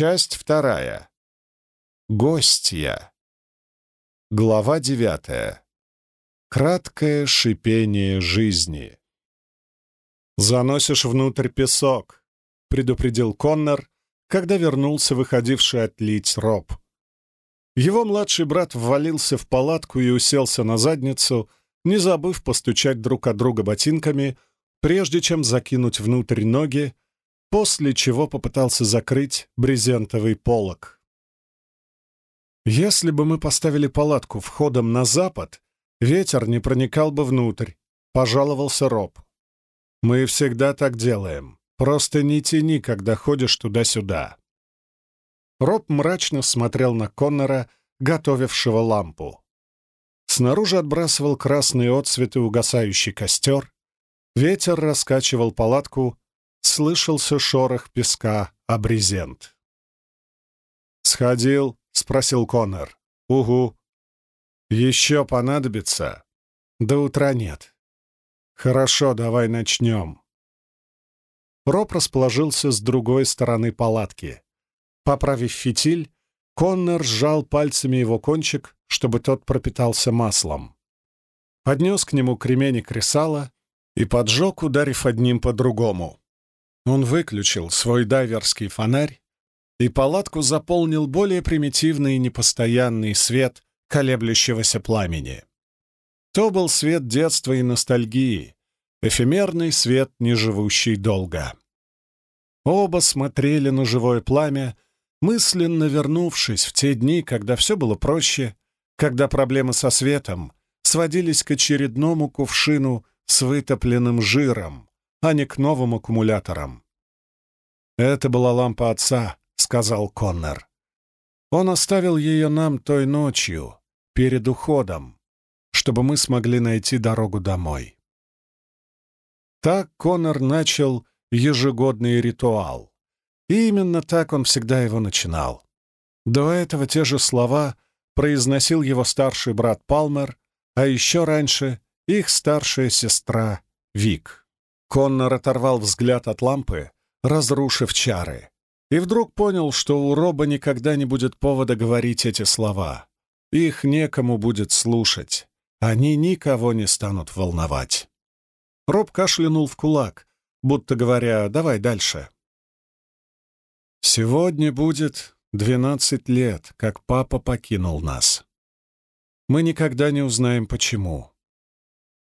Часть вторая. Гостья. Глава девятая. Краткое шипение жизни. «Заносишь внутрь песок», — предупредил Коннор, когда вернулся выходивший отлить Роб. Его младший брат ввалился в палатку и уселся на задницу, не забыв постучать друг от друга ботинками, прежде чем закинуть внутрь ноги, после чего попытался закрыть брезентовый полог. Если бы мы поставили палатку входом на запад, ветер не проникал бы внутрь, пожаловался Роб. Мы всегда так делаем. Просто не тяни, когда ходишь туда-сюда. Роб мрачно смотрел на Коннора, готовившего лампу. Снаружи отбрасывал красные отцветы угасающий костер. Ветер раскачивал палатку, слышался шорох песка о брезент. «Сходил?» — спросил Коннор. «Угу». «Еще понадобится?» «До утра нет». «Хорошо, давай начнем». Роб расположился с другой стороны палатки. Поправив фитиль, Коннор сжал пальцами его кончик, чтобы тот пропитался маслом. Поднес к нему кремень и кресало и поджег, ударив одним по другому. Он выключил свой дайверский фонарь, и палатку заполнил более примитивный и непостоянный свет колеблющегося пламени. То был свет детства и ностальгии, эфемерный свет, не живущий долго. Оба смотрели на живое пламя, мысленно вернувшись в те дни, когда все было проще, когда проблемы со светом сводились к очередному кувшину с вытопленным жиром, а не к новым аккумуляторам. «Это была лампа отца», — сказал Коннор. «Он оставил ее нам той ночью, перед уходом, чтобы мы смогли найти дорогу домой». Так Коннор начал ежегодный ритуал. И именно так он всегда его начинал. До этого те же слова произносил его старший брат Палмер, а еще раньше их старшая сестра Вик. Коннор оторвал взгляд от лампы, разрушив чары, и вдруг понял, что у Роба никогда не будет повода говорить эти слова. Их некому будет слушать. Они никого не станут волновать. Роб кашлянул в кулак, будто говоря «давай дальше». «Сегодня будет двенадцать лет, как папа покинул нас. Мы никогда не узнаем, почему.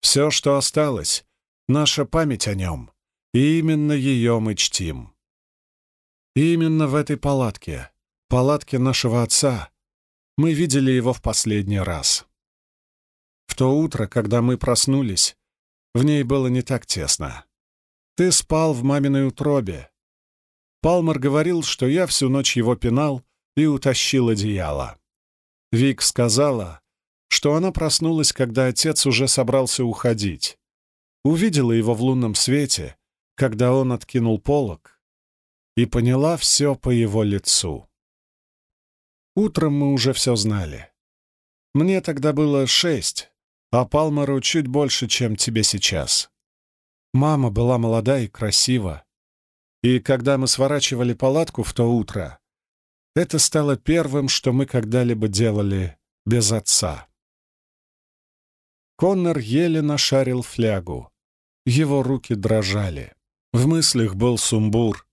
Все, что осталось, наша память о нем, и именно ее мы чтим. И именно в этой палатке, палатке нашего отца, мы видели его в последний раз. В то утро, когда мы проснулись, в ней было не так тесно. Ты спал в маминой утробе. Палмер говорил, что я всю ночь его пинал и утащил одеяло. Вик сказала, что она проснулась, когда отец уже собрался уходить, увидела его в лунном свете, когда он откинул полог, и поняла все по его лицу. Утром мы уже все знали. Мне тогда было шесть, а Палмеру чуть больше, чем тебе сейчас. Мама была молода и красива. И когда мы сворачивали палатку в то утро, это стало первым, что мы когда-либо делали без отца. Коннор еле нашарил флягу. Его руки дрожали. В мыслях был сумбур.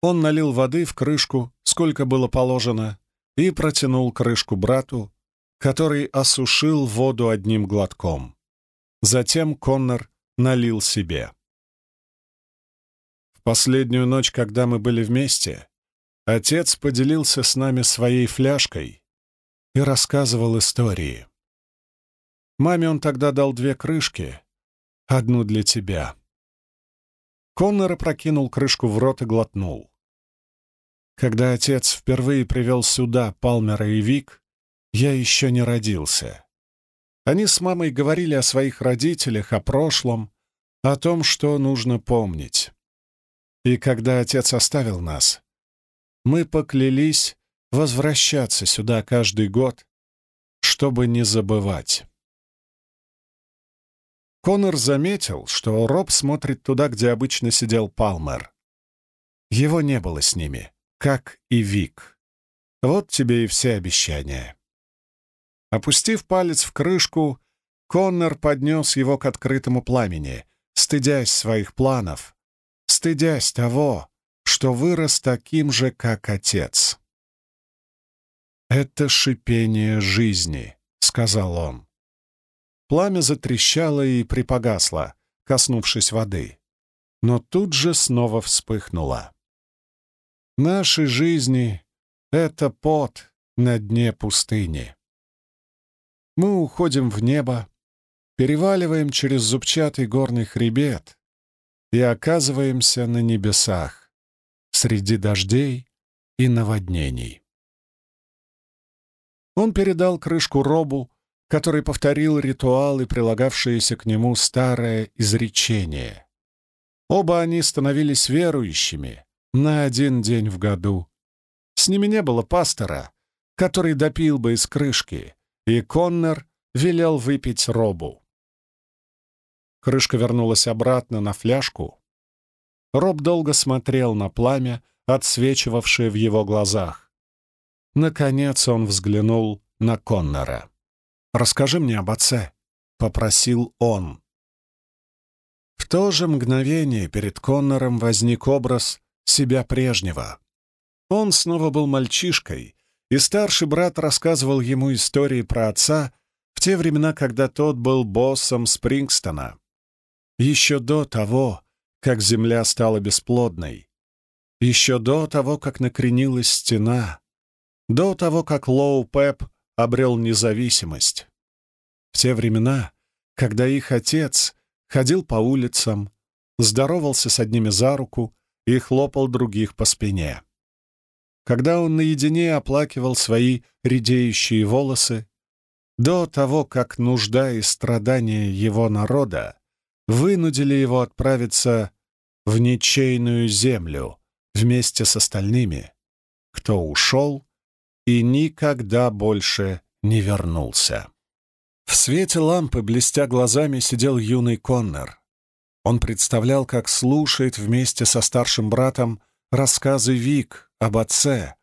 Он налил воды в крышку, сколько было положено, и протянул крышку брату, который осушил воду одним глотком. Затем Коннор налил себе. В последнюю ночь, когда мы были вместе, отец поделился с нами своей фляжкой и рассказывал истории. Маме он тогда дал две крышки, одну для тебя». Коннор опрокинул крышку в рот и глотнул. Когда отец впервые привел сюда Палмера и Вик, я еще не родился. Они с мамой говорили о своих родителях, о прошлом, о том, что нужно помнить. И когда отец оставил нас, мы поклялись возвращаться сюда каждый год, чтобы не забывать. Конор заметил, что Роб смотрит туда, где обычно сидел Палмер. Его не было с ними, как и Вик. Вот тебе и все обещания. Опустив палец в крышку, Коннор поднес его к открытому пламени, стыдясь своих планов, стыдясь того, что вырос таким же, как отец. «Это шипение жизни», — сказал он. Пламя затрещало и припогасло, коснувшись воды, но тут же снова вспыхнуло. Наши жизни — это пот на дне пустыни. Мы уходим в небо, переваливаем через зубчатый горный хребет и оказываемся на небесах, среди дождей и наводнений. Он передал крышку Робу, который повторил ритуал и прилагавшееся к нему старое изречение. Оба они становились верующими на один день в году. С ними не было пастора, который допил бы из крышки, и Коннор велел выпить Робу. Крышка вернулась обратно на фляжку. Роб долго смотрел на пламя, отсвечивавшее в его глазах. Наконец он взглянул на Коннора. «Расскажи мне об отце», — попросил он. В то же мгновение перед Коннором возник образ себя прежнего. Он снова был мальчишкой, и старший брат рассказывал ему истории про отца в те времена, когда тот был боссом Спрингстона. Еще до того, как земля стала бесплодной, еще до того, как накренилась стена, до того, как Лоу Пеп обрел независимость. В те времена, когда их отец ходил по улицам, здоровался с одними за руку и хлопал других по спине. Когда он наедине оплакивал свои редеющие волосы, до того, как нужда и страдания его народа вынудили его отправиться в ничейную землю вместе с остальными, кто ушел и никогда больше не вернулся. В свете лампы, блестя глазами, сидел юный Коннор. Он представлял, как слушает вместе со старшим братом рассказы Вик об отце,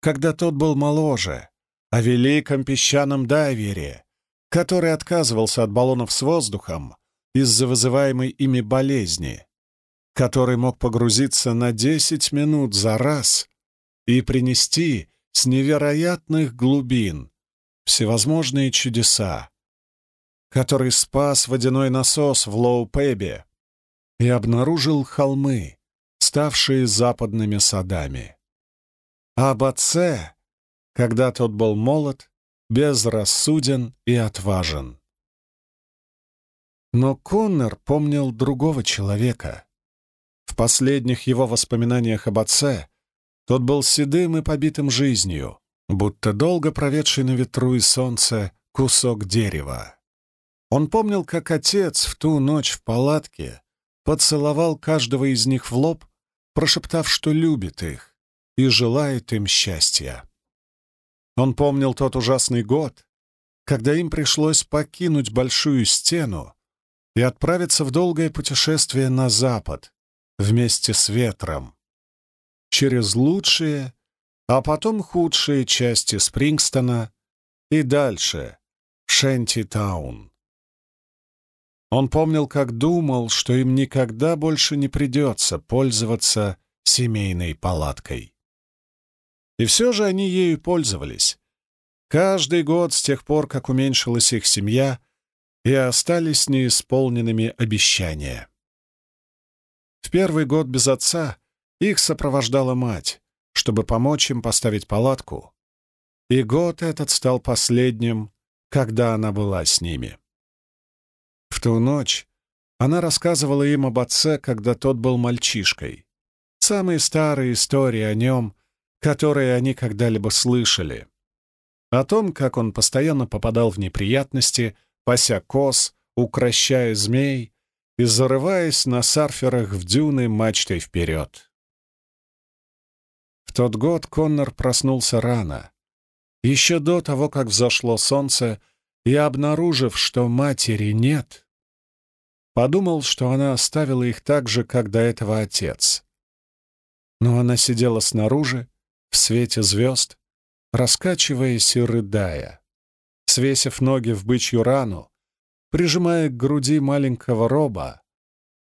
когда тот был моложе, о великом песчаном дайвере, который отказывался от баллонов с воздухом из-за вызываемой ими болезни, который мог погрузиться на 10 минут за раз и принести с невероятных глубин всевозможные чудеса, который спас водяной насос в Лоу-Пебе и обнаружил холмы, ставшие западными садами. А об отце, когда тот был молод, безрассуден и отважен. Но Коннор помнил другого человека. В последних его воспоминаниях об отце тот был седым и побитым жизнью, будто долго проведший на ветру и солнце кусок дерева. Он помнил, как отец в ту ночь в палатке поцеловал каждого из них в лоб, прошептав, что любит их и желает им счастья. Он помнил тот ужасный год, когда им пришлось покинуть большую стену и отправиться в долгое путешествие на запад вместе с ветром, через лучшие, а потом худшие части Спрингстона и дальше, Шенти-таун. Он помнил, как думал, что им никогда больше не придется пользоваться семейной палаткой. И все же они ею пользовались. Каждый год с тех пор, как уменьшилась их семья, и остались неисполненными обещания. В первый год без отца их сопровождала мать, чтобы помочь им поставить палатку, и год этот стал последним, когда она была с ними. В ту ночь она рассказывала им об отце, когда тот был мальчишкой. Самые старые истории о нем, которые они когда-либо слышали. О том, как он постоянно попадал в неприятности, пася коз, укращая змей и зарываясь на сарферах в дюны мачтой вперед. В тот год Коннор проснулся рано, еще до того, как взошло солнце, и, обнаружив, что матери нет, подумал, что она оставила их так же, как до этого отец. Но она сидела снаружи в свете звезд, раскачиваясь и рыдая. Свесив ноги в бычью рану, прижимая к груди маленького роба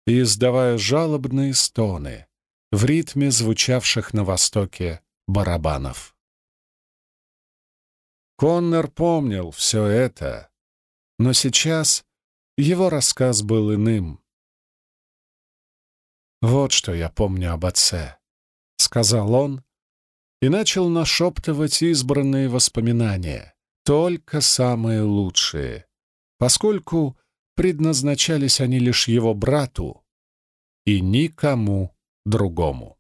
и издавая жалобные стоны в ритме звучавших на востоке барабанов. Коннор помнил все это, но сейчас его рассказ был иным. «Вот что я помню об отце», — сказал он, и начал нашептывать избранные воспоминания, только самые лучшие, поскольку предназначались они лишь его брату и никому другому.